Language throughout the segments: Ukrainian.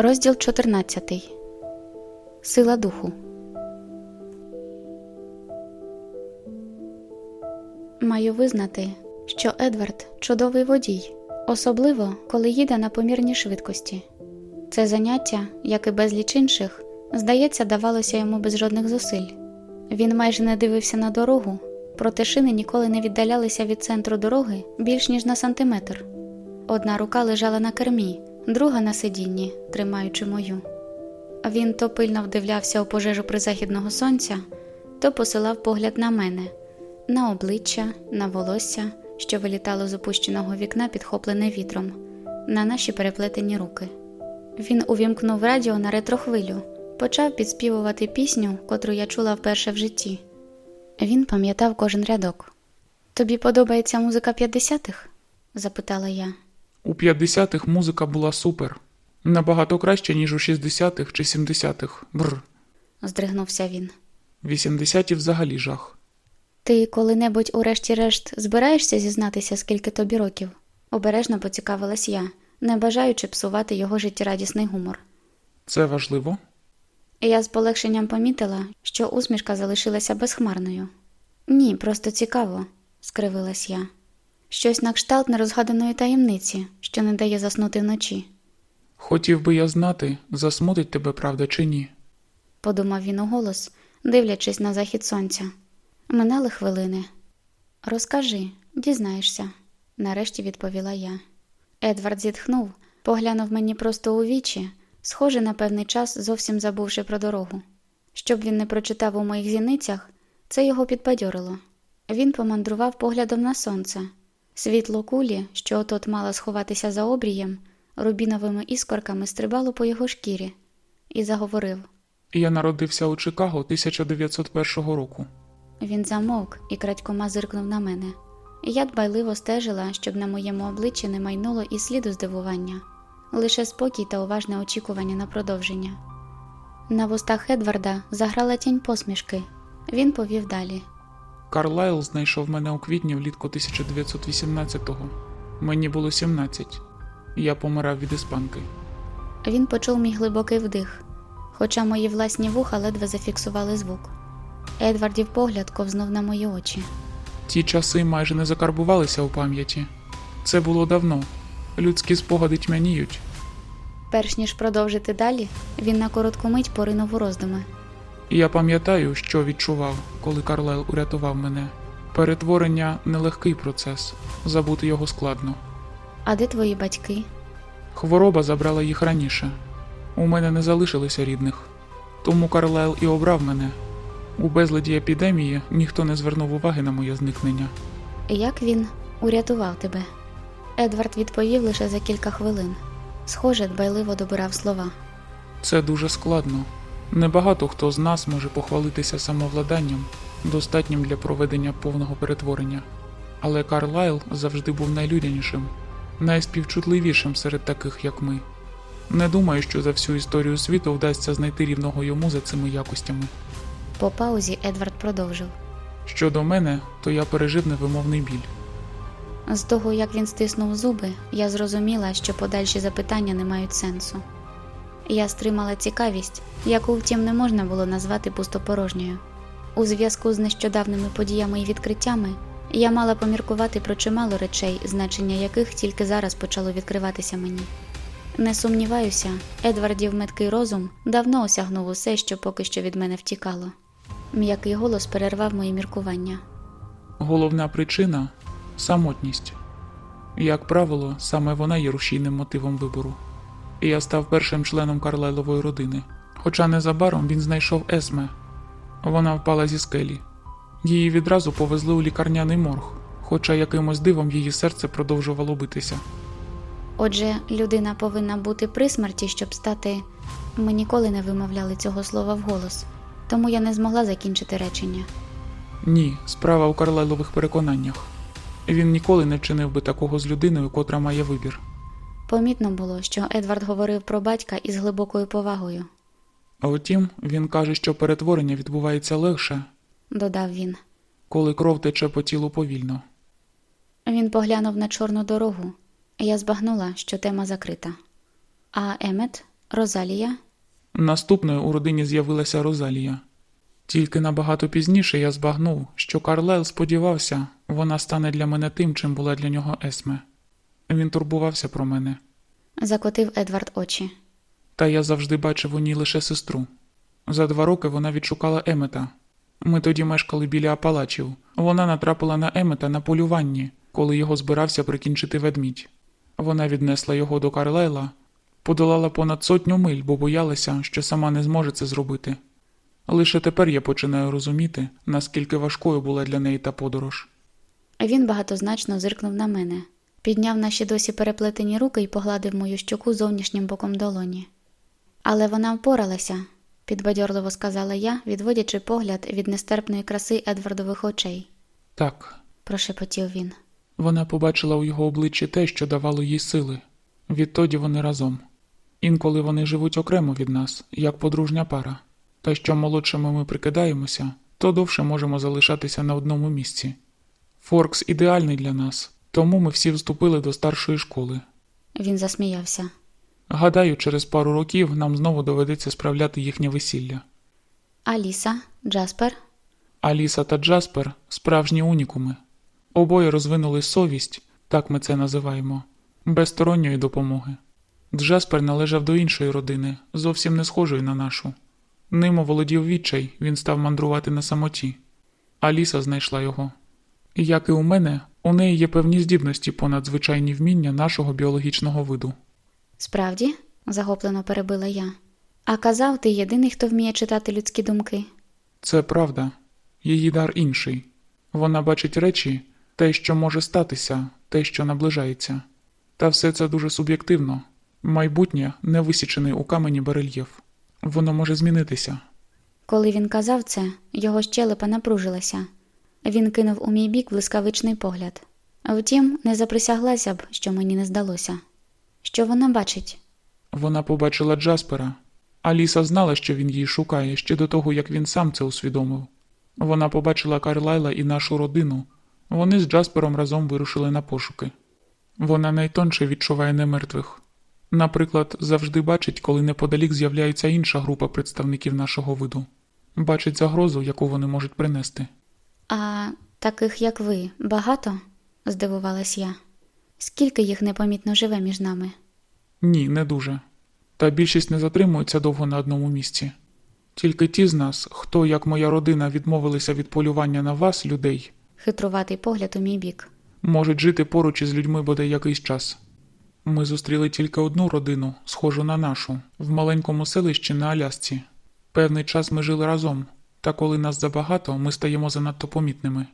Розділ 14. Сила духу. Маю визнати, що Едвард чудовий водій, особливо коли їде на помірній швидкості. Це заняття, як і безліч інших, здається, давалося йому без жодних зусиль. Він майже не дивився на дорогу, проте шини ніколи не віддалялися від центру дороги більш ніж на сантиметр. Одна рука лежала на кермі, друга на сидінні, тримаючи мою. Він то пильно вдивлявся у пожежу призахідного сонця, то посилав погляд на мене, на обличчя, на волосся, що вилітало з опущеного вікна, підхоплене вітром, на наші переплетені руки. Він увімкнув радіо на ретрохвилю, почав підспівувати пісню, котру я чула вперше в житті. Він пам'ятав кожен рядок. Тобі подобається музика 50-х? запитала я. У 50-х музика була супер. Набагато краще, ніж у 60-х чи 70-х. Бррр. здригнувся він. 80-ті взагалі жах. Ти коли-небудь, урешті-решт, збираєшся зізнатися, скільки тобі років? обережно поцікавилась я, не бажаючи псувати його життєрадісний гумор. Це важливо? Я з полегшенням помітила, що усмішка залишилася безхмарною. Ні, просто цікаво, скривилась я. Щось на кшталт нерозгаданої таємниці, що не дає заснути вночі, Хотів би я знати, засмутить тебе правда чи ні. подумав він уголос, дивлячись на захід сонця. Минали хвилини. Розкажи, дізнаєшся, нарешті відповіла я. Едвард зітхнув, поглянув мені просто у вічі, схоже на певний час, зовсім забувши про дорогу. Щоб він не прочитав у моїх зіницях, це його підбадьорило. Він помандрував поглядом на сонце. Світло кулі, що отот мала сховатися за обрієм, рубіновими іскорками стрибало по його шкірі, і заговорив. Я народився у Чикаго 1901 року. Він замовк і крадькома зиркнув на мене. Я дбайливо стежила, щоб на моєму обличчі не майнуло і сліду здивування, лише спокій та уважне очікування на продовження. На вустах Едварда заграла тінь посмішки. Він повів далі. Карлайл знайшов мене у квітні влітку 1918-го. Мені було 17. Я помирав від іспанки. Він почув мій глибокий вдих, хоча мої власні вуха ледве зафіксували звук. Едвардів погляд ковзнув на мої очі. Ті часи майже не закарбувалися у пам'яті. Це було давно. Людські спогади тьмяніють. Перш ніж продовжити далі, він на коротку мить поринув у роздуми. І я пам'ятаю, що відчував, коли Карлайл урятував мене. Перетворення нелегкий процес, забути його складно. А де твої батьки? Хвороба забрала їх раніше. У мене не залишилося рідних. Тому Карлайл і обрав мене. У безладі епідемії ніхто не звернув уваги на моє зникнення. Як він урятував тебе? Едвард відповів лише за кілька хвилин. Схоже, дбайливо добирав слова. Це дуже складно. Небагато хто з нас може похвалитися самовладанням, достатнім для проведення повного перетворення. Але Карлайл завжди був найлюдянішим, найспівчутливішим серед таких, як ми. Не думаю, що за всю історію світу вдасться знайти рівного йому за цими якостями. По паузі Едвард продовжив. Щодо мене, то я пережив невимовний біль. З того, як він стиснув зуби, я зрозуміла, що подальші запитання не мають сенсу. Я стримала цікавість, яку, втім, не можна було назвати пустопорожньою. У зв'язку з нещодавними подіями і відкриттями я мала поміркувати про чимало речей, значення яких тільки зараз почало відкриватися мені. Не сумніваюся, Едвардів меткий розум давно осягнув усе, що поки що від мене втікало. М'який голос перервав мої міркування. Головна причина самотність. Як правило, саме вона є рушійним мотивом вибору. І я став першим членом Карлайлової родини. Хоча незабаром він знайшов Есме. Вона впала зі скелі. Її відразу повезли у лікарняний морг, хоча якимось дивом її серце продовжувало битися. Отже, людина повинна бути при смерті, щоб стати. Ми ніколи не вимовляли цього слова вголос, тому я не змогла закінчити речення. Ні, справа у Карлайлових переконаннях. Він ніколи не вчинив би такого з людиною, котра має вибір. Помітно було, що Едвард говорив про батька із глибокою повагою, А втім, він каже, що перетворення відбувається легше, додав він. коли кров тече по тілу повільно. Він поглянув на чорну дорогу, я збагнула, що тема закрита. А Емет? Розалія? Наступною у родині з'явилася Розалія. Тільки набагато пізніше я збагнув, що Карлайл сподівався, вона стане для мене тим, чим була для нього Есме. Він турбувався про мене, Закотив Едвард очі. та я завжди бачив у ній лише сестру. За два роки вона відшукала Емета. Ми тоді мешкали біля Апалачів. Вона натрапила на Емета на полюванні, коли його збирався прикінчити ведмідь. Вона віднесла його до Карлайла, подолала понад сотню миль, бо боялася, що сама не зможе це зробити. Лише тепер я починаю розуміти, наскільки важкою була для неї та подорож. Він багатозначно зиркнув на мене, підняв наші досі переплетені руки і погладив мою щоку зовнішнім боком долоні. Але вона впоралася, підбадьорливо сказала я, відводячи погляд від нестерпної краси Едвардових очей, Так, прошепотів він. вона побачила у його обличчі те, що давало їй сили. Відтоді вони разом. Інколи вони живуть окремо від нас, як подружня пара. Та що молодшими ми прикидаємося, то довше можемо залишатися на одному місці. Форкс ідеальний для нас, тому ми всі вступили до старшої школи. Він засміявся. Гадаю, через пару років нам знову доведеться справляти їхнє весілля. Аліса, Джаспер, Аліса та Джаспер справжні унікуми. Обоє розвинули совість, так ми це називаємо, без сторонньої допомоги. Джаспер належав до іншої родини, зовсім не схожої на нашу. Ним оволодів відчай, він став мандрувати на самоті. Аліса знайшла його. Як і у мене, у неї є певні здібності понад звичайні вміння нашого біологічного виду. Справді, захоплено перебила я. А казав, ти єдиний, хто вміє читати людські думки. Це правда, її дар інший. Вона бачить речі, те, що може статися, те, що наближається. Та все це дуже суб'єктивно. Майбутнє не висічений у камені барельєф. Воно може змінитися. Коли він казав це, його щелепа напружилася. Він кинув у мій бік блискавичний погляд. Втім, не заприсяглася б, що мені не здалося. Що вона бачить? Вона побачила Джаспера. Аліса знала, що він її шукає ще до того, як він сам це усвідомив. Вона побачила Карлайла і нашу родину. Вони з Джаспером разом вирушили на пошуки. Вона найтонше відчуває немертвих. Наприклад, завжди бачить, коли неподалік з'являється інша група представників нашого виду. Бачить загрозу, яку вони можуть принести. А таких, як ви, багато? здивувалась я. Скільки їх непомітно живе між нами? Ні, не дуже. Та більшість не затримується довго на одному місці. Тільки ті з нас, хто, як моя родина, відмовилися від полювання на вас, людей, Хитруватий погляд у мій бік. можуть жити поруч із людьми бодай якийсь час. Ми зустріли тільки одну родину, схожу на нашу, в маленькому селищі на Алясці. Певний час ми жили разом, та коли нас забагато, ми стаємо занадто помітними.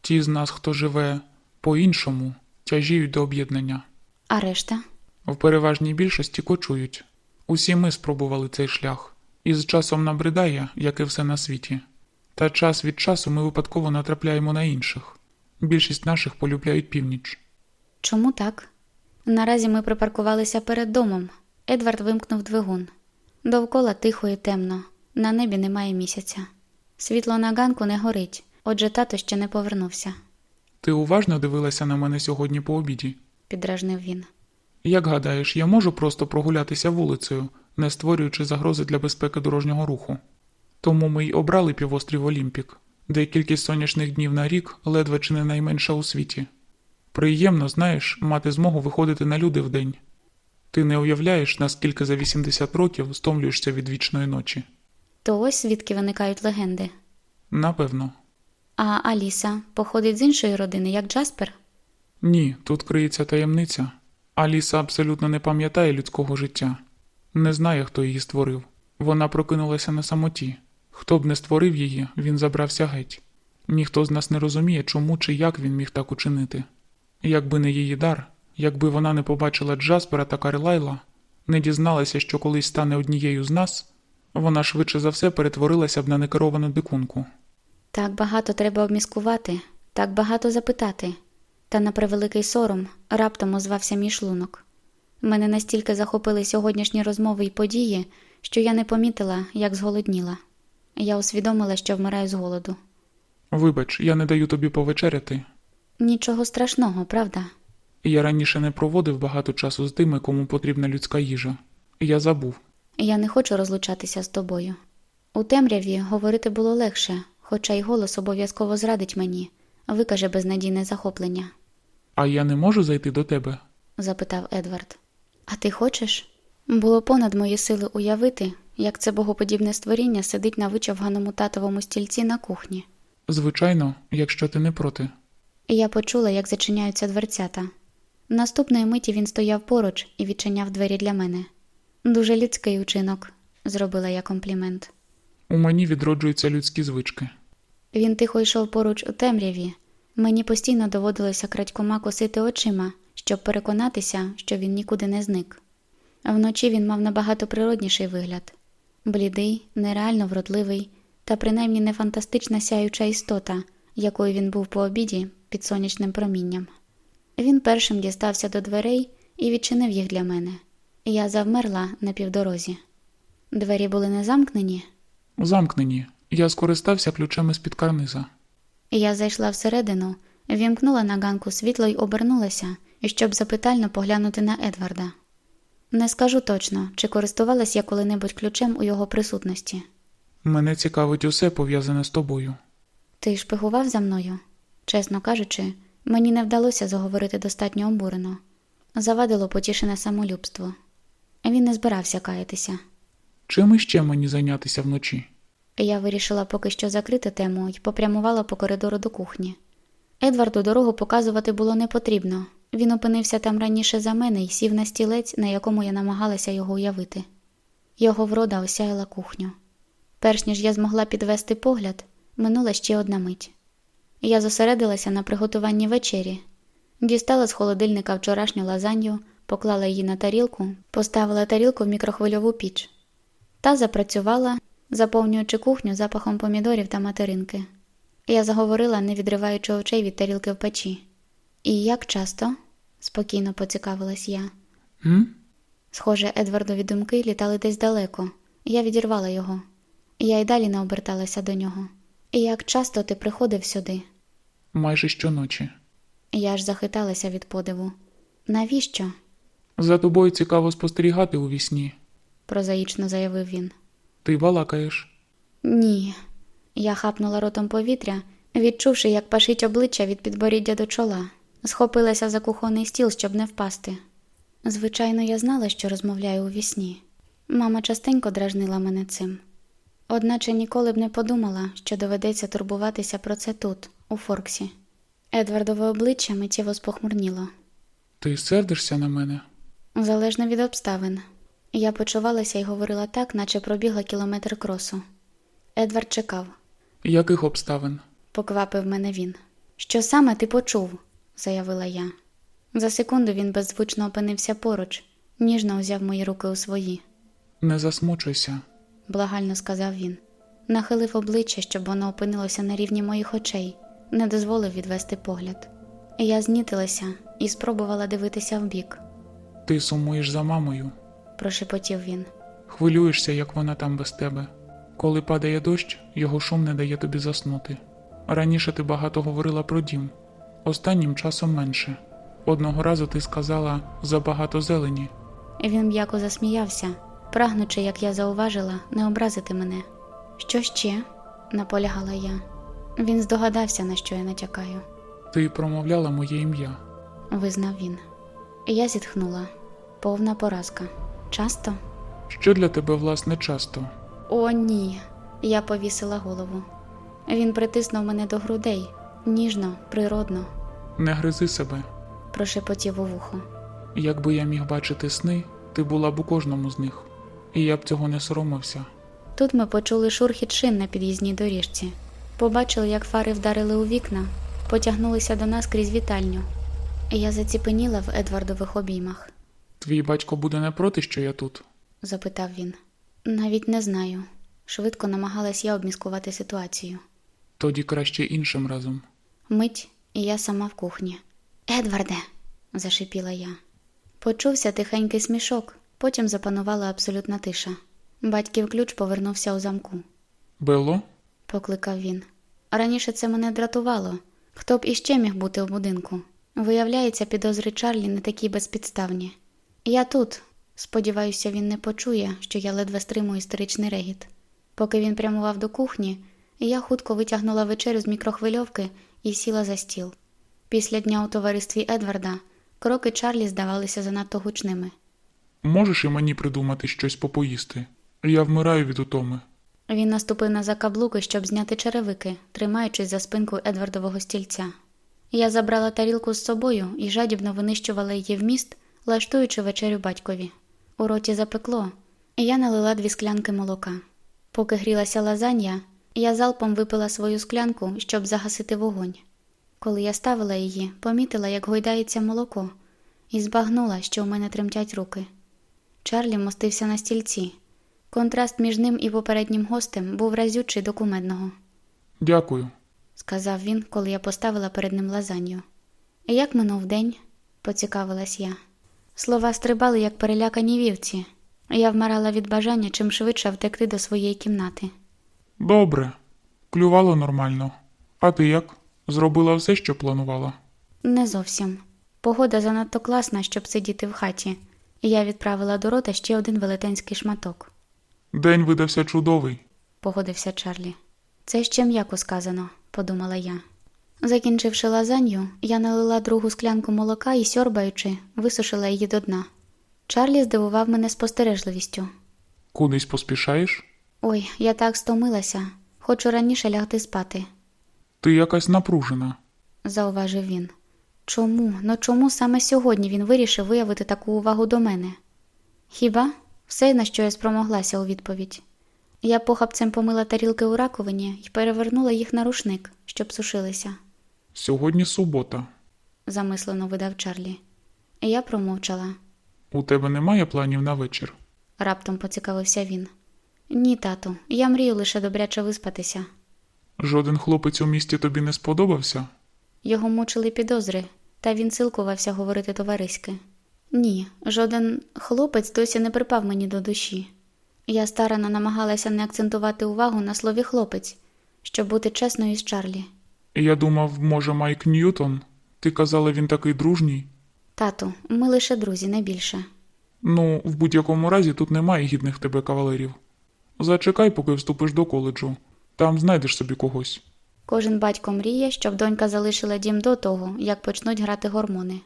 Ті з нас, хто живе по-іншому, тяжіють до об'єднання. А решта? В переважній більшості кочують. Усі ми спробували цей шлях, і з часом набридає, як і все на світі. Та час від часу ми випадково натрапляємо на інших. Більшість наших полюбляють північ. Чому так? Наразі ми припаркувалися перед домом. Едвард вимкнув двигун. Довкола тихо і темно, на небі немає місяця. Світло на ганку не горить, отже тато ще не повернувся, Ти уважно дивилася на мене сьогодні по обіді. підражнив він. Як гадаєш, я можу просто прогулятися вулицею, не створюючи загрози для безпеки дорожнього руху. Тому ми й обрали півострів Олімпік, де кількість сонячних днів на рік ледве чи не найменша у світі. Приємно, знаєш, мати змогу виходити на люди вдень. Ти не уявляєш, наскільки за 80 років стомлюєшся від вічної ночі. То ось звідки виникають легенди. Напевно. А Аліса походить з іншої родини, як Джаспер? Ні, тут криється таємниця. Аліса абсолютно не пам'ятає людського життя, не знає, хто її створив. Вона прокинулася на самоті. Хто б не створив її, він забрався геть. Ніхто з нас не розуміє, чому чи як він міг так учинити. Якби не її дар, якби вона не побачила Джаспера та Карлайла, не дізналася, що колись стане однією з нас, вона швидше за все перетворилася б на некеровану дикунку. Так багато треба обміскувати, так багато запитати. Та на превеликий сором раптом озвався мій шлунок. Мене настільки захопили сьогоднішні розмови й події, що я не помітила, як зголодніла. Я усвідомила, що вмираю з голоду. Вибач, я не даю тобі повечеряти. Нічого страшного, правда? Я раніше не проводив багато часу з тими, кому потрібна людська їжа. Я забув. Я не хочу розлучатися з тобою. У темряві говорити було легше, хоча й голос обов'язково зрадить мені, викаже безнадійне захоплення, А я не можу зайти до тебе. запитав Едвард. А ти хочеш? Було понад мої сили уявити, як це богоподібне створіння сидить на вичавганому татовому стільці на кухні. Звичайно, якщо ти не проти. Я почула, як зачиняються дверцята. Наступної миті він стояв поруч і відчиняв двері для мене. Дуже людський учинок, зробила я комплімент. У мені відроджуються людські звички. Він тихо йшов поруч у темряві. Мені постійно доводилося крадькома косити очима, щоб переконатися, що він нікуди не зник. Вночі він мав набагато природніший вигляд блідий, нереально вродливий та принаймні не фантастична сяюча істота, якою він був по обіді під сонячним промінням. Він першим дістався до дверей і відчинив їх для мене. Я завмерла на півдорозі. Двері були не замкнені, Замкнені. Я скористався ключем із під карниза. Я зайшла всередину, вімкнула на ганку світло й обернулася, щоб запитально поглянути на Едварда. Не скажу точно, чи користувалась я коли-небудь ключем у його присутності. Мене цікавить усе пов'язане з тобою. Ти шпигував за мною? Чесно кажучи, мені не вдалося заговорити достатньо обурено. Завадило потішене самолюбство. Він не збирався каятися. Чим іще мені зайнятися вночі? Я вирішила поки що закрити тему і попрямувала по коридору до кухні. Едварду дорогу показувати було не потрібно. Він опинився там раніше за мене і сів на стілець, на якому я намагалася його уявити. Його врода осяяла кухню. Перш ніж я змогла підвести погляд, минула ще одна мить. Я зосередилася на приготуванні вечері, дістала з холодильника вчорашню лазанью, поклала її на тарілку, поставила тарілку в мікрохвильову піч. Та запрацювала, заповнюючи кухню запахом помідорів та материнки. Я заговорила, не відриваючи очей від тарілки в печі. І як часто? спокійно поцікавилась я. М? Схоже, Едвардові думки літали десь далеко. Я відірвала його. Я й далі не оберталася до нього. І як часто ти приходив сюди? Майже щоночі. Я аж захиталася від подиву. Навіщо? За тобою цікаво спостерігати у вісні. прозаїчно заявив він. Ти балакаєш. Ні. Я хапнула ротом повітря, відчувши, як пашить обличчя від підборіддя до чола, схопилася за кухонний стіл, щоб не впасти. Звичайно, я знала, що розмовляю у вісні. Мама частенько дражнила мене цим. Одначе ніколи б не подумала, що доведеться турбуватися про це тут, у Форксі. Едвардове обличчя миттєво спохмурніло. Ти сердишся на мене? Залежно від обставин. Я почувалася і говорила так, наче пробігла кілометр кросу. Едвард чекав. Яких обставин? поквапив мене він. Що саме ти почув? заявила я. За секунду він беззвучно опинився поруч, ніжно узяв мої руки у свої, Не засмучуйся. благально сказав він. Нахилив обличчя, щоб воно опинилося на рівні моїх очей, не дозволив відвести погляд. Я знітилася і спробувала дивитися вбік, Ти сумуєш за мамою. прошепотів він. Хвилюєшся, як вона там без тебе. Коли падає дощ, його шум не дає тобі заснути. Раніше ти багато говорила про дім, останнім часом менше. Одного разу ти сказала забагато зелені. Він м'яко засміявся, прагнучи, як я зауважила, не образити мене. Що ще? наполягала я. Він здогадався, на що я натякаю, Ти промовляла моє ім'я. визнав він. Я зітхнула. Повна поразка. Часто? Що для тебе, власне, часто? О, ні. Я повісила голову. Він притиснув мене до грудей, ніжно, природно, Не гризи себе. прошепотів у вухо. Якби я міг бачити сни, ти була б у кожному з них. І я б цього не соромився. Тут ми почули шурхіт шин на під'їзній доріжці. Побачили, як фари вдарили у вікна, потягнулися до нас крізь вітальню. Я заціпеніла в Едвардових обіймах, Твій батько буде не проти, що я тут. запитав він. Навіть не знаю. Швидко намагалась я обміскувати ситуацію. Тоді краще іншим разом. Мить, і я сама в кухні. Едварде, зашипіла я. Почувся тихенький смішок, потім запанувала абсолютна тиша. Батьків ключ повернувся у замку. Белло? покликав він. Раніше це мене дратувало. Хто б іще міг бути в будинку? Виявляється, підозри Чарлі не такі безпідставні. Я тут, Сподіваюся, він не почує, що я ледве стримую істеричний регіт. Поки він прямував до кухні, я хутко витягнула вечерю з мікрохвильовки і сіла за стіл. Після дня у товаристві Едварда кроки Чарлі здавалися занадто гучними. Можеш і мені придумати щось попоїсти? Я вмираю від утоми. Він наступив на закаблуки, щоб зняти черевики, тримаючись за спинку Едвардового стільця. Я забрала тарілку з собою і жадібно винищувала її в міст, лаштуючи вечерю батькові. У роті запекло, і я налила дві склянки молока. Поки грілася лазанья, я залпом випила свою склянку, щоб загасити вогонь. Коли я ставила її, помітила, як гойдається молоко, і збагнула, що у мене тремтять руки. Чарлі мостився на стільці. Контраст між ним і попереднім гостем був разючий до кумедного, Дякую. Сказав він, коли я поставила перед ним лазанью. Як минув день? поцікавилась я. Слова стрибали, як перелякані вівці. Я вмирала від бажання чим швидше втекти до своєї кімнати. Добре. Клювало нормально. А ти як? Зробила все, що планувала? Не зовсім. Погода занадто класна, щоб сидіти в хаті, і я відправила до рота ще один велетенський шматок. День видався чудовий. погодився Чарлі. Це ще м'яко сказано, подумала я. Закінчивши лазанью, я налила другу склянку молока і, сьорбаючи, висушила її до дна. Чарлі здивував мене спостережливістю. Кудись поспішаєш? Ой, я так стомилася, хочу раніше лягти спати, Ти якась напружена. зауважив він. Чому? Ну чому саме сьогодні він вирішив виявити таку увагу до мене? Хіба все, на що я спромоглася у відповідь? Я похапцем помила тарілки у раковині і перевернула їх на рушник, щоб сушилися, Сьогодні субота. замислено видав Чарлі. Я промовчала. У тебе немає планів на вечір? Раптом поцікавився він. Ні, тату, я мрію лише добряче виспатися. Жоден хлопець у місті тобі не сподобався? Його мучили підозри, та він силкувався говорити товариськи. Ні, жоден хлопець досі не припав мені до душі. Я старано намагалася не акцентувати увагу на слові хлопець, щоб бути чесною з Чарлі. Я думав, може, Майк Ньютон? Ти казала, він такий дружній? Тату, ми лише друзі, не більше. Ну, в будь-якому разі тут немає гідних тебе кавалерів. Зачекай, поки вступиш до коледжу. Там знайдеш собі когось. Кожен батько мріє, щоб донька залишила дім до того, як почнуть грати гормони.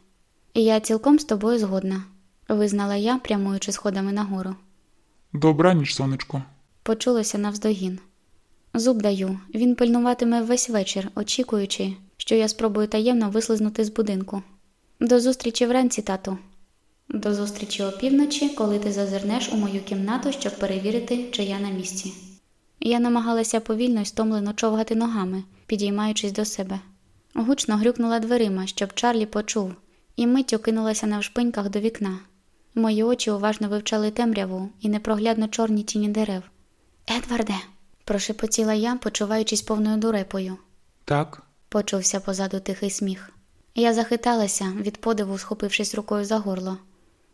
І я цілком з тобою згодна, визнала я, прямуючи сходами нагору. Добраніч, сонечко. Почулося навздогін. Зуб даю, він пильнуватиме весь вечір, очікуючи, що я спробую таємно вислизнути з будинку. До зустрічі вранці, тату. До зустрічі опівночі, коли ти зазирнеш у мою кімнату, щоб перевірити, чи я на місці. Я намагалася повільно й стомлено човгати ногами, підіймаючись до себе. Гучно грюкнула дверима, щоб Чарлі почув, і миттю кинулася навшпиньках до вікна. Мої очі уважно вивчали темряву і непроглядно чорні тіні дерев. Едварде, прошепотіла я, почуваючись повною дурепою. Так, Почувся позаду тихий сміх. Я захиталася, від подиву схопившись рукою за горло.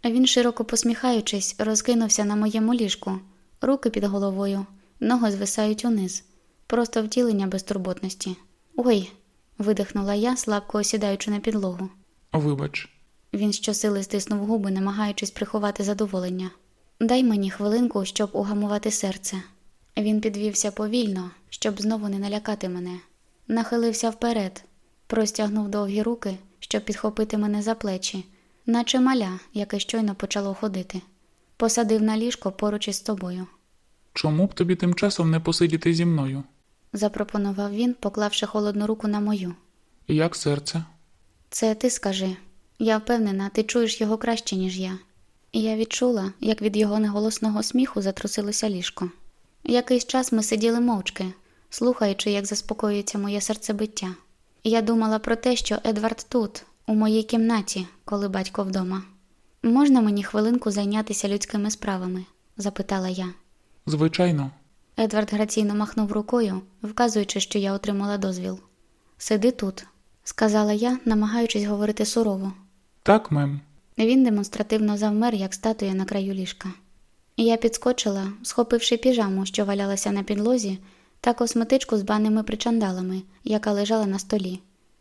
Він, широко посміхаючись, розкинувся на моєму ліжку, руки під головою, ноги звисають униз, просто втілення безтурботності. Ой, видихнула я, слабко осідаючи на підлогу. вибач. Він щосили стиснув губи, намагаючись приховати задоволення. Дай мені хвилинку, щоб угамувати серце. Він підвівся повільно, щоб знову не налякати мене. Нахилився вперед, простягнув довгі руки, щоб підхопити мене за плечі, наче маля, яке щойно почало ходити. Посадив на ліжко поруч із тобою. Чому б тобі тим часом не посидіти зі мною? Запропонував він, поклавши холодну руку на мою. Як серце? Це ти скажи. Я впевнена, ти чуєш його краще, ніж я. І я відчула, як від його неголосного сміху затрусилося ліжко. Якийсь час ми сиділи мовчки, слухаючи, як заспокоюється моє серцебиття. Я думала про те, що Едвард тут, у моїй кімнаті, коли батько вдома. Можна мені хвилинку зайнятися людськими справами? запитала я. Звичайно. Едвард граційно махнув рукою, вказуючи, що я отримала дозвіл. Сиди тут, сказала я, намагаючись говорити сурово. Так, мем. Він демонстративно завмер, як статуя на краю ліжка. Я підскочила, схопивши піжаму, що валялася на підлозі, та косметичку з банними причандалами, яка лежала на столі.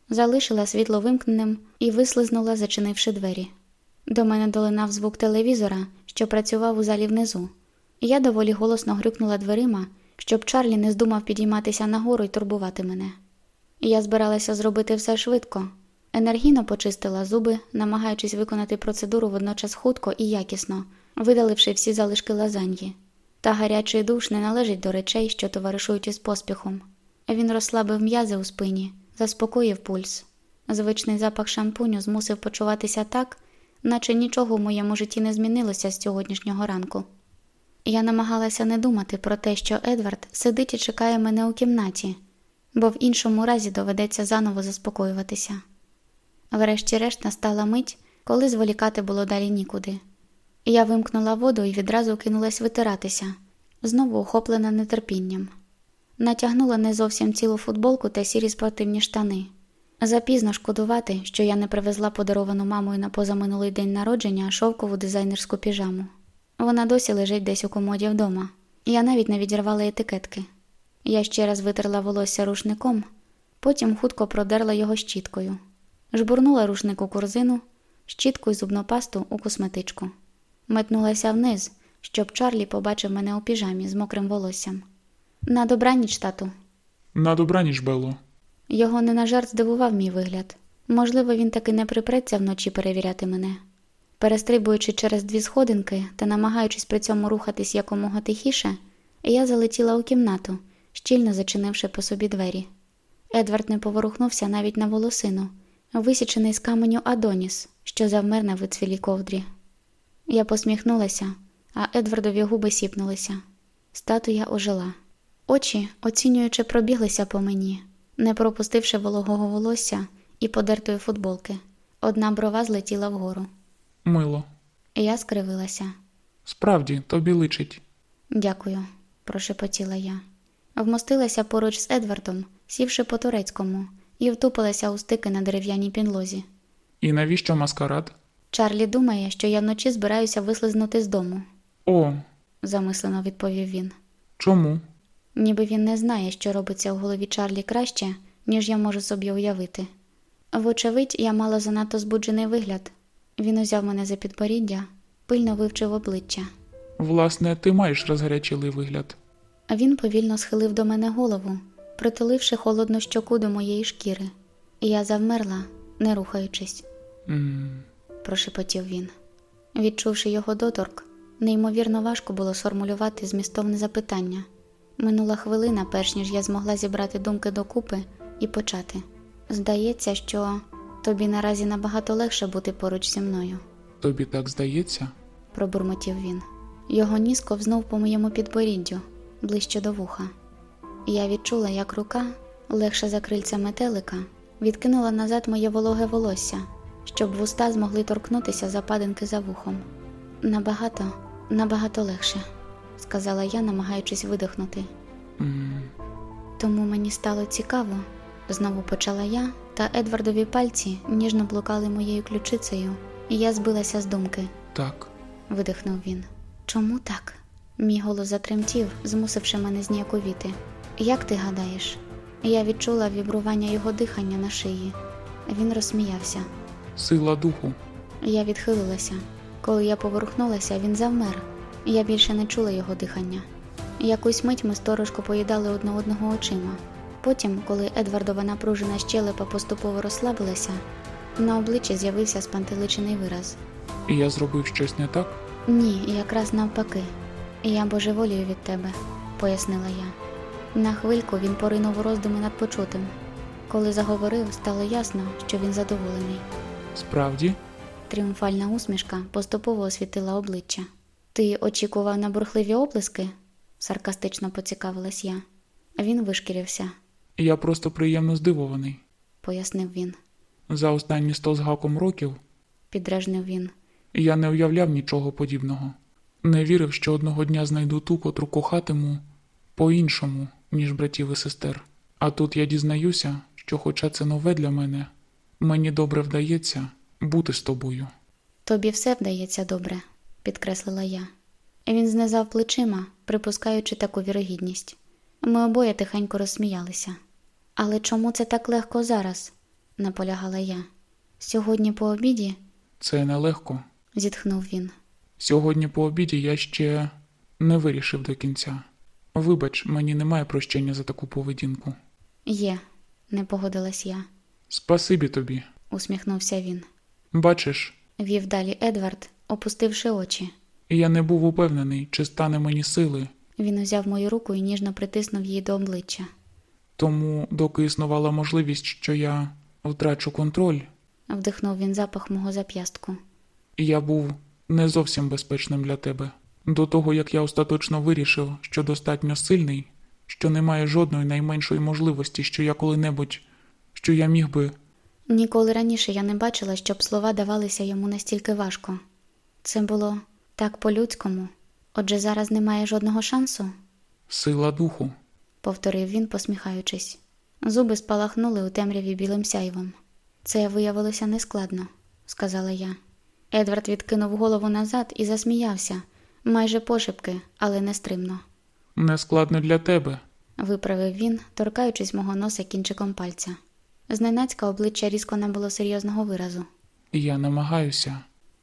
Залишила світло вимкненим і вислизнула, зачинивши двері. До мене долинав звук телевізора, що працював у залі внизу. Я доволі голосно грюкнула дверима, щоб Чарлі не здумав підійматися нагору і турбувати мене. Я збиралася зробити все швидко. Енергійно почистила зуби, намагаючись виконати процедуру водночас хутко і якісно, видаливши всі залишки лазаньї. Та гарячий душ не належить до речей, що товаришують із поспіхом. Він розслабив м'язи у спині, заспокоїв пульс. Звичний запах шампуню змусив почуватися так, наче нічого в моєму житті не змінилося з сьогоднішнього ранку. Я намагалася не думати про те, що Едвард сидить і чекає мене у кімнаті, бо в іншому разі доведеться заново заспокоюватися. Врешті-решт настала мить, коли зволікати було далі нікуди. Я вимкнула воду і відразу кинулась витиратися, знову охоплена нетерпінням. Натягнула не зовсім цілу футболку та сірі спортивні штани. Запізно шкодувати, що я не привезла подаровану мамою на позаминулий день народження шовкову дизайнерську піжаму. Вона досі лежить десь у комоді вдома. Я навіть не відірвала етикетки. Я ще раз витерла волосся рушником, потім хутко продерла його щіткою, жбурнула рушник у корзину, щітку й зубну пасту у косметичку. Метнулася вниз, щоб Чарлі побачив мене у піжамі з мокрим волоссям. На добраніч, тату. На добраніч, Белло. Його не на жарт здивував мій вигляд. Можливо, він таки не припреться вночі перевіряти мене. Перестрибуючи через дві сходинки та намагаючись при цьому рухатись якомога тихіше, я залетіла у кімнату, щільно зачинивши по собі двері. Едвард не поворухнувся навіть на волосину, висічений з каменю Адоніс, що завмер на вицвілій ковдрі. Я посміхнулася, а Едвардові губи сіпнулися. Статуя ожила. Очі, оцінюючи, пробіглися по мені, не пропустивши вологого волосся і подертої футболки. Одна брова злетіла вгору. Мило. Я скривилася. Справді, тобі личить. Дякую, прошепотіла я. Вмостилася поруч з Едвардом, сівши по турецькому, і втупилася у стики на дерев'яній підлозі. І навіщо маскарад? Чарлі думає, що я вночі збираюся вислизнути з дому, О, замислено відповів він. чому? Ніби він не знає, що робиться в голові Чарлі краще, ніж я можу собі уявити. Вочевидь, я мала занадто збуджений вигляд. Він узяв мене за підборіддя, пильно вивчив обличчя. Власне, ти маєш розгарячілий вигляд. Він повільно схилив до мене голову, притуливши холодну щоку до моєї шкіри. Я завмерла, не рухаючись, м прошепотів він. Відчувши його доторк, неймовірно важко було сформулювати змістовне запитання. Минула хвилина, перш ніж я змогла зібрати думки докупи і почати. Здається, що тобі наразі набагато легше бути поруч зі мною, Тобі так здається? пробурмотів він. Його ніс ковзнув по моєму підборіддю, ближче до вуха. Я відчула, як рука, легше за крильця метелика, відкинула назад моє вологе волосся, щоб вуста змогли торкнутися западинки за вухом. Набагато, набагато легше, сказала я, намагаючись видихнути. м Тому мені стало цікаво, знову почала я, та Едвардові пальці ніжно блукали моєю ключицею, і я збилася з думки, так. видихнув він. Чому так? Мій голос затремтів, змусивши мене зніяковіти. Як ти гадаєш? Я відчула вібрування його дихання на шиї. Він розсміявся. Сила духу. Я відхилилася. Коли я поворухнулася, він завмер. Я більше не чула його дихання. Якусь мить ми сторожко поїдали одне одного очима. Потім, коли Едвардова напружена щелепа поступово розслабилася, на обличчі з'явився спантеличений вираз. І я зробив щось не так? Ні, якраз навпаки. Я божеволію від тебе, пояснила я. На хвильку він поринув у роздуми над почутим. Коли заговорив, стало ясно, що він задоволений. Справді? Тріумфальна усмішка поступово освітила обличчя. Ти очікував на бурхливі оплески? саркастично поцікавилась я. Він вишкірився, Я просто приємно здивований. пояснив він. За останні сто з гаком років Підражнив він. я не уявляв нічого подібного. Не вірив, що одного дня знайду ту, котру кохатиму по-іншому, ніж братів і сестер. А тут я дізнаюся, що, хоча це нове для мене, мені добре вдається бути з тобою. Тобі все вдається добре, підкреслила я. Він знизав плечима, припускаючи таку вірогідність. Ми обоє тихенько розсміялися. Але чому це так легко зараз? наполягала я. Сьогодні по обіді Це нелегко, зітхнув він. Сьогодні по обіді я ще не вирішив до кінця. Вибач, мені немає прощення за таку поведінку. Є, не погодилась я, Спасибі тобі. усміхнувся він. Бачиш, Вів далі Едвард, опустивши очі. я не був упевнений, чи стане мені сили, Він узяв мою руку і ніжно притиснув її до обличчя. тому, доки існувала можливість, що я втрачу контроль, Вдихнув він запах мого зап'ястку. я був не зовсім безпечним для тебе. До того, як я остаточно вирішив, що достатньо сильний, що немає жодної найменшої можливості, що я коли-небудь, що я міг би. Ніколи раніше я не бачила, щоб слова давалися йому настільки важко. Це було так по-людському. Отже, зараз немає жодного шансу, Сила духу. повторив він, посміхаючись. Зуби спалахнули у темряві білим сяйвом. Це виявилося нескладно, сказала я. Едвард відкинув голову назад і засміявся, майже пошепки, але нестримно. Нескладно для тебе. Виправив він, торкаючись мого носа кінчиком пальця. Зненацька обличчя різко набуло серйозного виразу. Я намагаюся.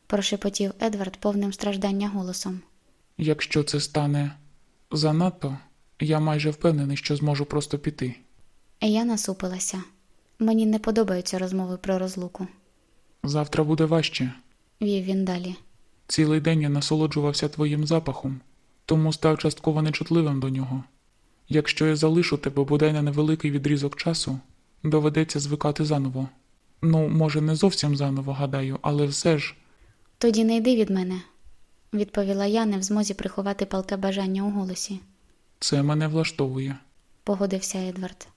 Прошепотів Едвард повним страждання голосом. Якщо це стане занадто, я майже впевнений, що зможу просто піти. Я насупилася. Мені не подобаються розмови про розлуку. Завтра буде важче. Вів він далі. Цілий день я насолоджувався твоїм запахом, тому став частково нечутливим до нього. Якщо я залишу тебе бодай на невеликий відрізок часу, доведеться звикати заново. Ну, може, не зовсім заново, гадаю, але все ж Тоді не йди від мене, відповіла я, не в змозі приховати палке бажання у голосі. це мене влаштовує. Погодився Едвард.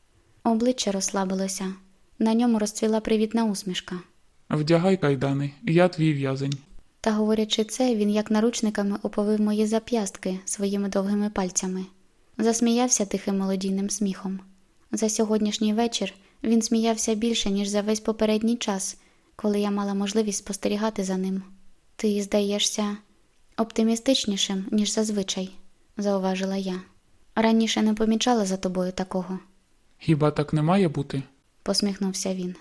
Обличчя розслабилося. На ньому розцвіла привітна усмішка. Вдягай кайдани, я твій в'язень. Та, говорячи це, він як наручниками оповив мої зап'ястки своїми довгими пальцями. Засміявся тихим молодійним сміхом. За сьогоднішній вечір він сміявся більше, ніж за весь попередній час, коли я мала можливість спостерігати за ним. Ти здаєшся оптимістичнішим, ніж зазвичай, зауважила я. Раніше не помічала за тобою такого, Хіба так не має бути? посміхнувся він.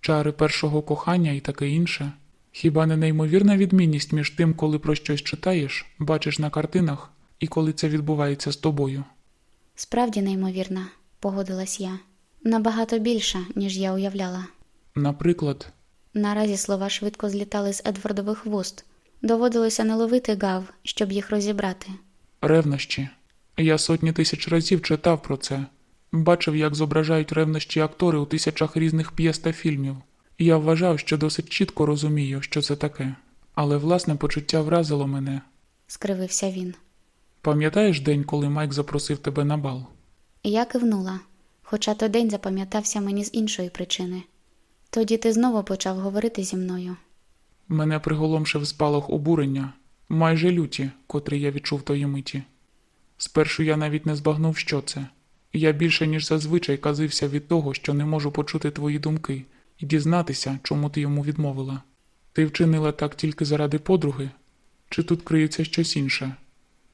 Чари першого кохання і таке інше. Хіба не неймовірна відмінність між тим, коли про щось читаєш, бачиш на картинах, і коли це відбувається з тобою? Справді неймовірна, погодилась я. Набагато більша, ніж я уявляла. Наприклад, Наразі слова швидко злітали з Едвардових вуст. Доводилося не ловити гав, щоб їх розібрати. ревнощі. Я сотні тисяч разів читав про це, бачив, як зображають ревнощі актори у тисячах різних п'єс та фільмів. Я вважав, що досить чітко розумію, що це таке, але власне почуття вразило мене. скривився він. Пам'ятаєш день, коли Майк запросив тебе на бал? Я кивнула, хоча той день запам'ятався мені з іншої причини. Тоді ти знову почав говорити зі мною. Мене приголомшив спалах обурення, майже люті, котрий я відчув тої миті. Спершу я навіть не збагнув, що це. Я більше, ніж зазвичай казився від того, що не можу почути твої думки і дізнатися, чому ти йому відмовила. Ти вчинила так тільки заради подруги? Чи тут криється щось інше?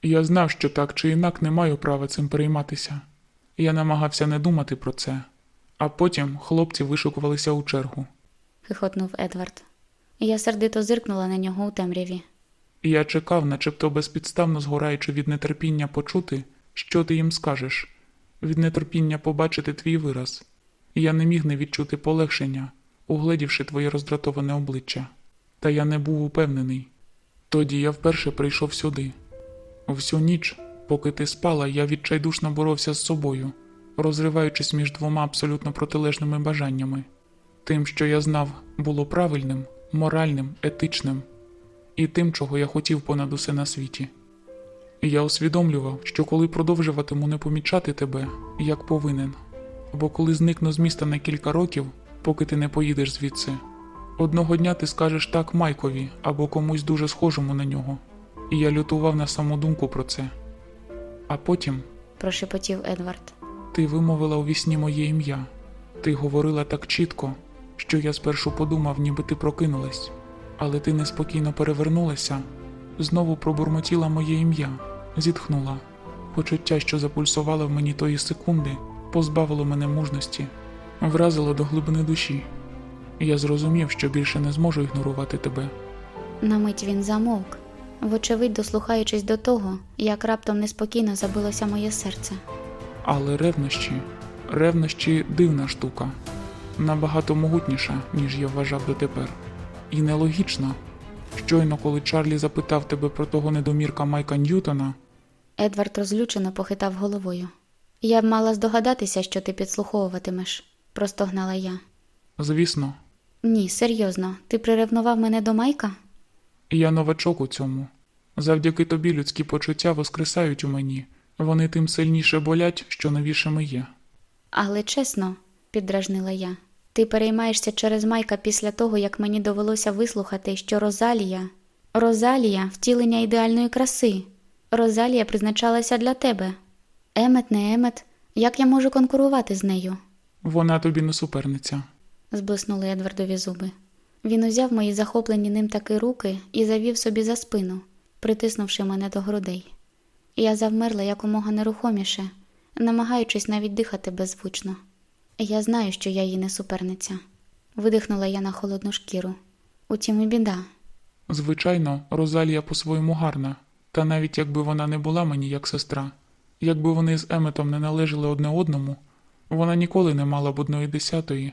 Я знав, що так чи інак не маю права цим перейматися. Я намагався не думати про це, а потім хлопці вишукувалися у чергу. хихотнув Едвард. Я сердито зиркнула на нього у темряві. Я чекав, начебто безпідставно згораючи від нетерпіння почути, що ти їм скажеш, від нетерпіння побачити твій вираз. Я не міг не відчути полегшення, угледівши твоє роздратоване обличчя. Та я не був упевнений. Тоді я вперше прийшов сюди. Всю ніч, поки ти спала, я відчайдушно боровся з собою, розриваючись між двома абсолютно протилежними бажаннями. Тим, що я знав, було правильним, моральним, етичним і тим, чого я хотів понад усе на світі. Я усвідомлював, що коли продовжуватиму не помічати тебе, як повинен, або коли зникну з міста на кілька років, поки ти не поїдеш звідси, одного дня ти скажеш так Майкові або комусь дуже схожому на нього, і я лютував на саму думку про це. А потім прошепотів Едвард. ти вимовила у вісні моє ім'я. Ти говорила так чітко, що я спершу подумав, ніби ти прокинулась, але ти неспокійно перевернулася, знову пробурмотіла моє ім'я, зітхнула. Почуття, що запульсувало в мені тої секунди, позбавило мене мужності, вразило до глибини душі. Я зрозумів, що більше не зможу ігнорувати тебе. На мить він замовк, вочевидь дослухаючись до того, як раптом неспокійно забилося моє серце. Але ревнощі, ревнощі дивна штука, набагато могутніша, ніж я вважав дотепер. І нелогічно. Щойно, коли Чарлі запитав тебе про того недомірка Майка Ньютона, Едвард розлючено похитав головою. Я б мала здогадатися, що ти підслуховуватимеш, простогнала я. звісно, Ні, серйозно, ти приревнував мене до Майка? я новачок у цьому. Завдяки тобі людські почуття воскресають у мені, вони тим сильніше болять, що новішими є. Але чесно, піддражнила я, ти переймаєшся через Майка після того, як мені довелося вислухати, що Розалія, Розалія втілення ідеальної краси. Розалія призначалася для тебе. Емет, не емет, як я можу конкурувати з нею? Вона тобі не суперниця. зблиснули Едвардові зуби. Він узяв мої захоплені ним таки руки і завів собі за спину, притиснувши мене до грудей. Я завмерла якомога нерухоміше, намагаючись навіть дихати беззвучно. Я знаю, що я їй не суперниця. Видихнула я на холодну шкіру. Утім, і біда. Звичайно, Розалія по-своєму гарна, та навіть якби вона не була мені як сестра, якби вони з Еметом не належали одне одному, вона ніколи не мала б одної десятої,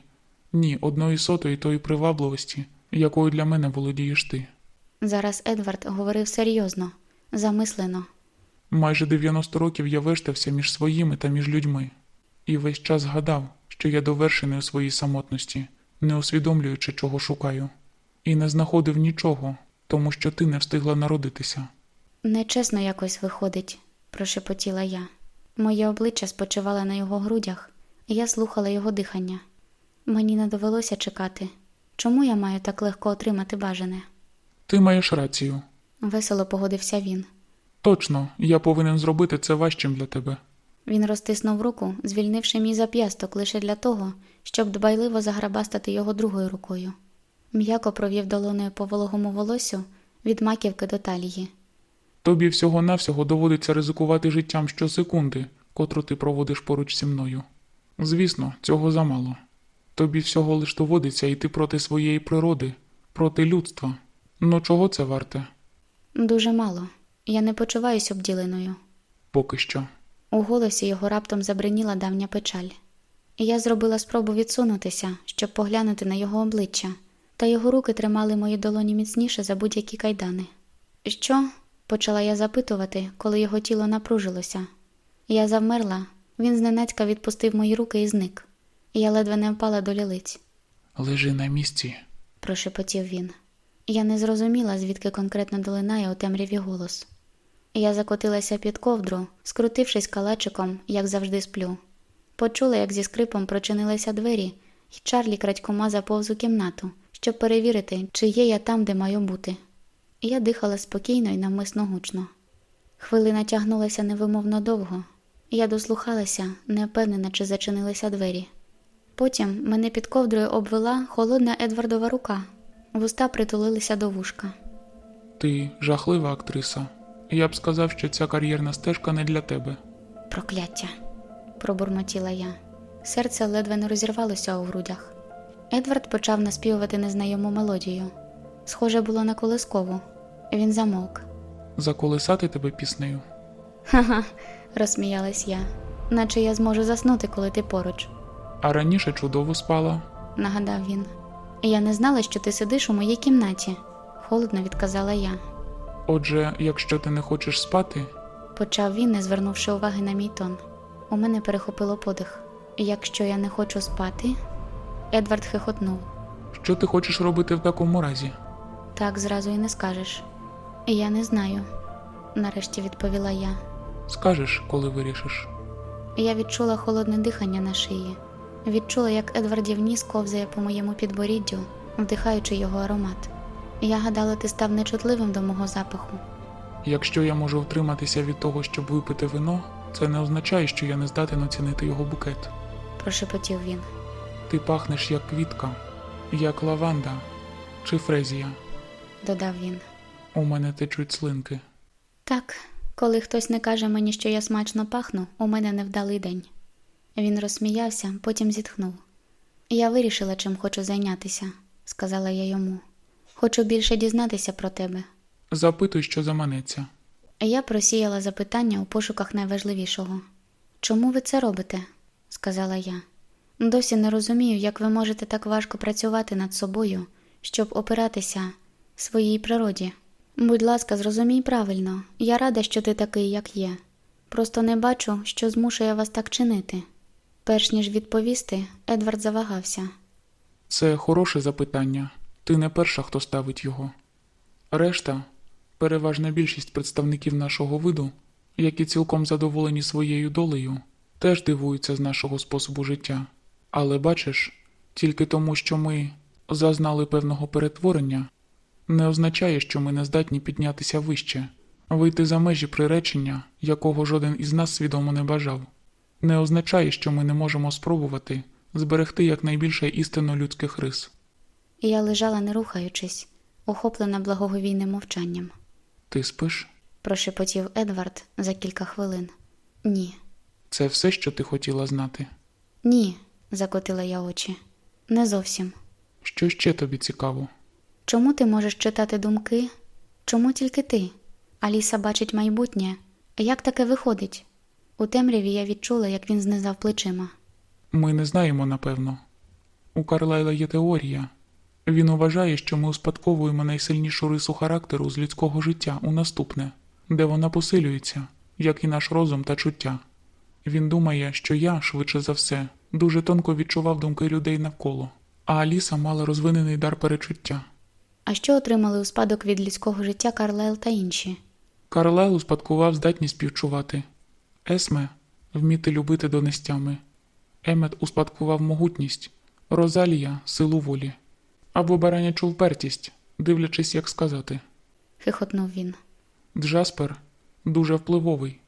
ні, одної сотої тої привабливості, якою для мене володієш ти. Зараз Едвард говорив серйозно, замислено. Майже 90 років я вештався між своїми та між людьми, і весь час гадав, що я довершений у своїй самотності, не усвідомлюючи, чого шукаю, і не знаходив нічого, тому що ти не встигла народитися. Нечесно якось виходить, прошепотіла я. Моє обличчя спочивало на його грудях, я слухала його дихання. Мені не довелося чекати. Чому я маю так легко отримати бажане? Ти маєш рацію. Весело погодився він. Точно, я повинен зробити це важчим для тебе. Він розтиснув руку, звільнивши мій зап'ясток лише для того, щоб дбайливо заграбастати його другою рукою. М'яко провів долоною по вологому волосю від маківки до талії. Тобі всього-навсього доводиться ризикувати життям щосекунди, котру ти проводиш поруч зі мною. Звісно, цього замало. Тобі всього лиш доводиться йти проти своєї природи, проти людства. Ну чого це варте? Дуже мало. Я не почуваюсь обділеною. Поки що. У голосі його раптом забриніла давня печаль. Я зробила спробу відсунутися, щоб поглянути на його обличчя, та його руки тримали мої долоні міцніше за будь-які кайдани. Що? почала я запитувати, коли його тіло напружилося. Я завмерла, він зненацька відпустив мої руки і зник. Я ледве не впала до лілиць, Лежи на місці. прошепотів він. Я не зрозуміла, звідки конкретно долинає у темряві голос. Я закотилася під ковдру, скрутившись калачиком, як завжди сплю. Почула, як зі скрипом прочинилися двері, і Чарлі крадькома заповз у кімнату, щоб перевірити, чи є я там, де маю бути. Я дихала спокійно і навмисно гучно. Хвилина тягнулася невимовно довго. Я дослухалася, не впевнена, чи зачинилися двері. Потім мене під ковдрою обвела холодна Едвардова рука. Вуста притулилися до вушка. Ти жахлива актриса. Я б сказав, що ця кар'єрна стежка не для тебе. Прокляття, пробурмотіла я. Серце ледве не розірвалося у грудях. Едвард почав наспівувати незнайому мелодію. Схоже було на колискову. Він замовк. Заколисати тебе піснею. Ха-ха, розсміялась я, наче я зможу заснути, коли ти поруч, А раніше чудово спала. нагадав він. Я не знала, що ти сидиш у моїй кімнаті, холодно відказала я. Отже, якщо ти не хочеш спати, Почав він, не звернувши уваги на мій тон. У мене перехопило подих. Якщо я не хочу спати, Едвард хихотнув. що ти хочеш робити в такому разі? Так зразу і не скажеш. Я не знаю, нарешті відповіла я. Скажеш, коли вирішиш. Я відчула холодне дихання на шиї, відчула, як Едвардів ніс ковзає по моєму підборіддю, вдихаючи його аромат. Я гадала, ти став нечутливим до мого запаху. Якщо я можу втриматися від того, щоб випити вино, це не означає, що я не здатен оцінити його букет. прошепотів він. Ти пахнеш як квітка, як лаванда чи фрезія. Додав він. У мене течуть слинки. Так, коли хтось не каже мені, що я смачно пахну, у мене невдалий день. Він розсміявся, потім зітхнув. Я вирішила, чим хочу зайнятися, сказала я йому. Хочу більше дізнатися про тебе. Запитуй, що заманеться. Я просіяла запитання у пошуках найважливішого. Чому ви це робите? сказала я. Досі не розумію, як ви можете так важко працювати над собою, щоб опиратися своїй природі. Будь ласка, зрозумій правильно, я рада, що ти такий, як є. Просто не бачу, що змушує вас так чинити. Перш ніж відповісти, Едвард завагався. Це хороше запитання. Ти не перша, хто ставить його. Решта, переважна більшість представників нашого виду, які цілком задоволені своєю долею, теж дивуються з нашого способу життя. Але бачиш, тільки тому, що ми зазнали певного перетворення, не означає, що ми не здатні піднятися вище, вийти за межі приречення, якого жоден із нас свідомо не бажав. Не означає, що ми не можемо спробувати зберегти якнайбільше істинно людських рис. Я лежала, не рухаючись, охоплена благоговійним мовчанням. Ти спиш? Прошепотів Едвард за кілька хвилин. Ні, Це все, що ти хотіла знати. ні, закотила я очі. Не зовсім. Що ще тобі цікаво? Чому ти можеш читати думки? Чому тільки ти? Аліса бачить майбутнє. Як таке виходить? У темряві я відчула, як він знизав плечима. Ми не знаємо, напевно. У Карлайла є теорія. Він вважає, що ми успадковуємо найсильнішу рису характеру з людського життя у наступне, де вона посилюється, як і наш розум та чуття. Він думає, що я, швидше за все, дуже тонко відчував думки людей навколо, а Аліса мала розвинений дар перечуття. А що отримали у спадок від людського життя Карлайл та інші? Карлайл успадкував здатність співчувати, Есме вміти любити донестями, Емет успадкував могутність, Розалія силу волі, або баранячу впертість, дивлячись, як сказати. хихотнув він. Джаспер дуже впливовий.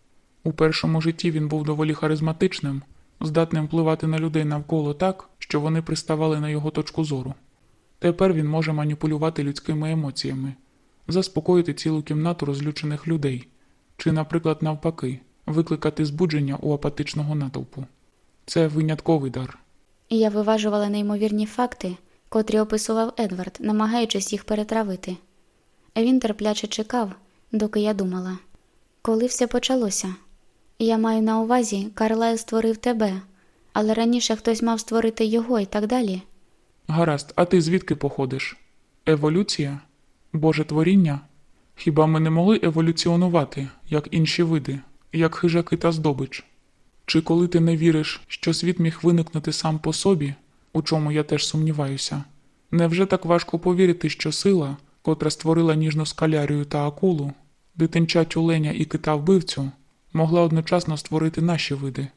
У першому житті він був доволі харизматичним, здатним впливати на людей навколо так, що вони приставали на його точку зору. Тепер він може маніпулювати людськими емоціями, заспокоїти цілу кімнату розлючених людей, чи, наприклад, навпаки, викликати збудження у апатичного натовпу. Це винятковий дар. Я виважувала неймовірні факти, котрі описував Едвард, намагаючись їх перетравити. Він терпляче чекав, доки я думала. Коли все почалося? Я маю на увазі, Карлайл створив тебе, але раніше хтось мав створити його і так далі. Гаразд, а ти звідки походиш? Еволюція? Боже творіння? Хіба ми не могли еволюціонувати, як інші види, як хижаки та здобич? Чи коли ти не віриш, що світ міг виникнути сам по собі, у чому я теж сумніваюся, невже так важко повірити, що сила, котра створила ніжну скалярію та акулу, дитинча тюленя і кита вбивцю, могла одночасно створити наші види?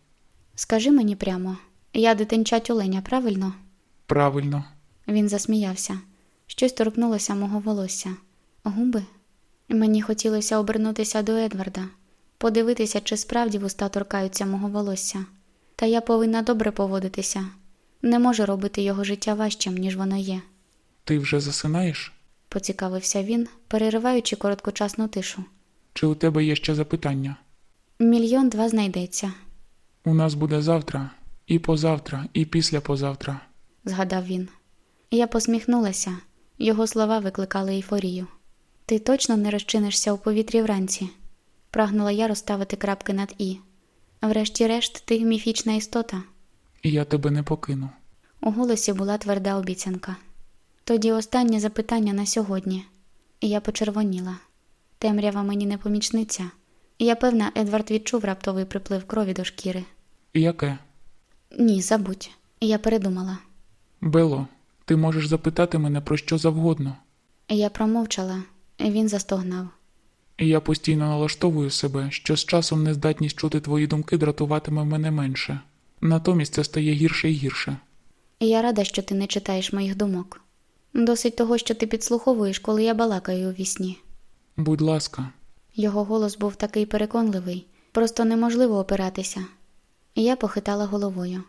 Скажи мені прямо, я дитинча тюленя, правильно? Правильно, Він засміявся. Щось торкнулося мого волосся. Губи? Мені хотілося обернутися до Едварда, подивитися, чи справді вуста торкаються мого волосся. Та я повинна добре поводитися. Не можу робити його життя важчим, ніж воно є, ти вже засинаєш? поцікавився він, перериваючи короткочасну тишу. Чи у тебе є ще запитання? Мільйон два знайдеться, У нас буде завтра, і позавтра, і післяпозавтра. Згадав він. Я посміхнулася, його слова викликали ейфорію. Ти точно не розчинишся у повітрі вранці? Прагнула я розставити крапки над і. Врешті-решт, ти міфічна істота. І я тебе не покину. У голосі була тверда обіцянка. Тоді останнє запитання на сьогодні. І я почервоніла. Темрява мені не помічниця. Я певна, Едвард відчув раптовий приплив крові до шкіри. Яке? Ні, забудь. Я передумала. Бело, ти можеш запитати мене про що завгодно. Я промовчала, він застогнав. Я постійно налаштовую себе, що з часом нездатність чути твої думки дратуватиме мене менше. Натомість це стає гірше і гірше. Я рада, що ти не читаєш моїх думок. Досить того, що ти підслуховуєш, коли я балакаю у вісні. Будь ласка, Його голос був такий переконливий, просто неможливо опиратися. Я похитала головою.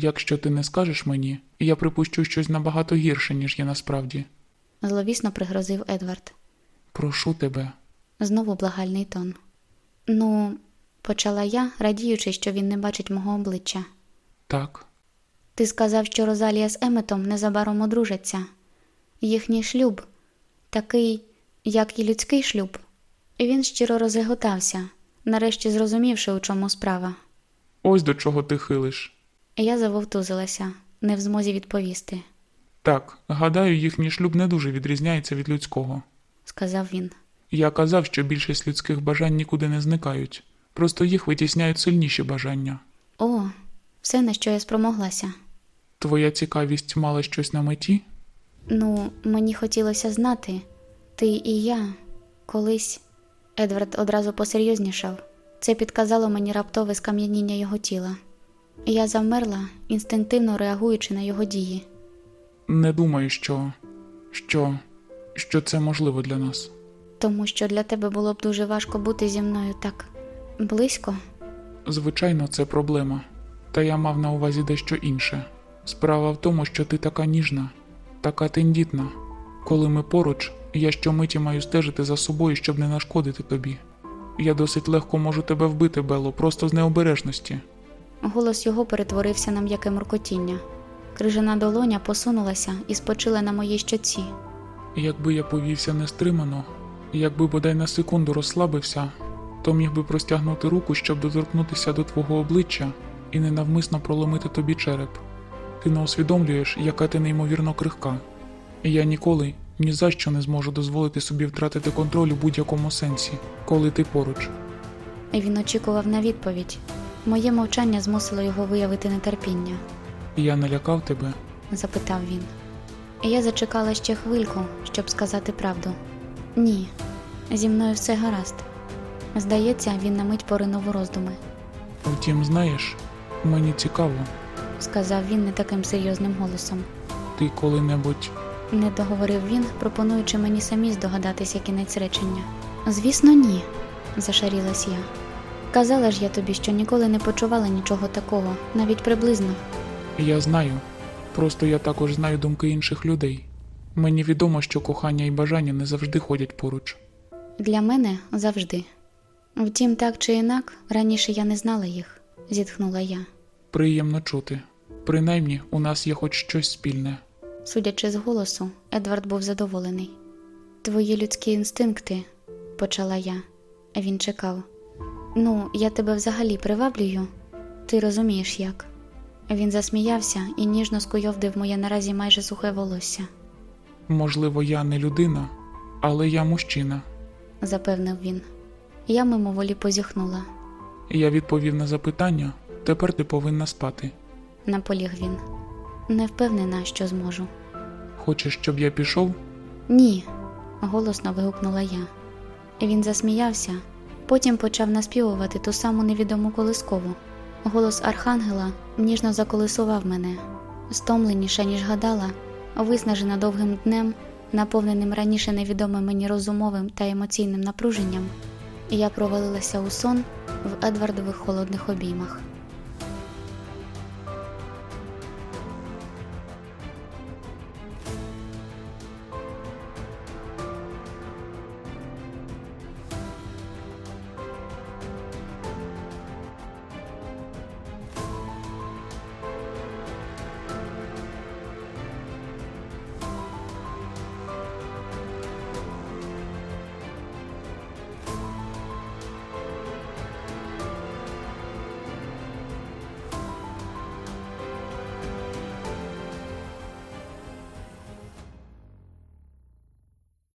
Якщо ти не скажеш мені, я припущу щось набагато гірше, ніж є насправді. Зловісно пригрозив Едвард. Прошу тебе. Знову благальний тон. Ну, почала я, радіючи, що він не бачить мого обличчя. Так, Ти сказав, що Розалія з Еметом незабаром одружаться. Їхній шлюб. такий, як і людський шлюб. І він щиро розреготався, нарешті зрозумівши, у чому справа. Ось до чого ти хилиш. Я завовтузилася, не в змозі відповісти, Так, гадаю, їхній шлюб не дуже відрізняється від людського. сказав він. Я казав, що більшість людських бажань нікуди не зникають, просто їх витісняють сильніші бажання. О, все, на що я спромоглася. Твоя цікавість мала щось на меті? Ну, мені хотілося знати, ти і я колись. Едвард одразу посерйознішав. Це підказало мені раптове скам'яніння його тіла. Я завмерла, інстинктивно реагуючи на його дії. Не думаю, що. що. що це можливо для нас. Тому що для тебе було б дуже важко бути зі мною так близько. Звичайно, це проблема. Та я мав на увазі дещо інше. Справа в тому, що ти така ніжна, така тендітна. Коли ми поруч, я щомиті маю стежити за собою, щоб не нашкодити тобі. Я досить легко можу тебе вбити, Бело, просто з необережності. Голос його перетворився на м'яке муркотіння. Крижана долоня посунулася і спочила на моїй щоці. Якби я повівся нестримано, якби бодай на секунду розслабився, то міг би простягнути руку, щоб доторкнутися до твого обличчя і ненавмисно проломити тобі череп. Ти не усвідомлюєш, яка ти неймовірно крихка. І я ніколи ні за що не зможу дозволити собі втратити контроль у будь-якому сенсі, коли ти поруч. Він очікував на відповідь. Моє мовчання змусило його виявити нетерпіння. Я налякав тебе. запитав він. І я зачекала ще хвильку, щоб сказати правду. Ні, зі мною все гаразд. Здається, він на мить поринув у роздуми, Втім, знаєш, мені цікаво, сказав він не таким серйозним голосом. ти коли-небудь Не договорив він, пропонуючи мені самі здогадатися кінець речення. Звісно, ні, зашарілась я. Казала ж я тобі, що ніколи не почувала нічого такого, навіть приблизно. Я знаю, просто я також знаю думки інших людей. Мені відомо, що кохання і бажання не завжди ходять поруч. Для мене завжди. Втім, так чи інак, раніше я не знала їх, зітхнула я. Приємно чути. Принаймні, у нас є хоч щось спільне. Судячи з голосу, Едвард був задоволений. Твої людські інстинкти, почала я. Він чекав. Ну, я тебе взагалі приваблюю. Ти розумієш як. Він засміявся і ніжно скуйовдив моє наразі майже сухе волосся, Можливо, я не людина, але я мужчина. запевнив він. Я мимоволі позіхнула. Я відповів на запитання, тепер ти повинна спати. Наполіг він. Не впевнена, що зможу. Хочеш, щоб я пішов? Ні, голосно вигукнула я. Він засміявся, потім почав наспівувати ту саму невідому колискову. Голос архангела ніжно заколисував мене, стомленіше, ніж гадала, виснажена довгим днем, наповненим раніше невідомим мені розумовим та емоційним напруженням, я провалилася у сон в Едвардових холодних обіймах.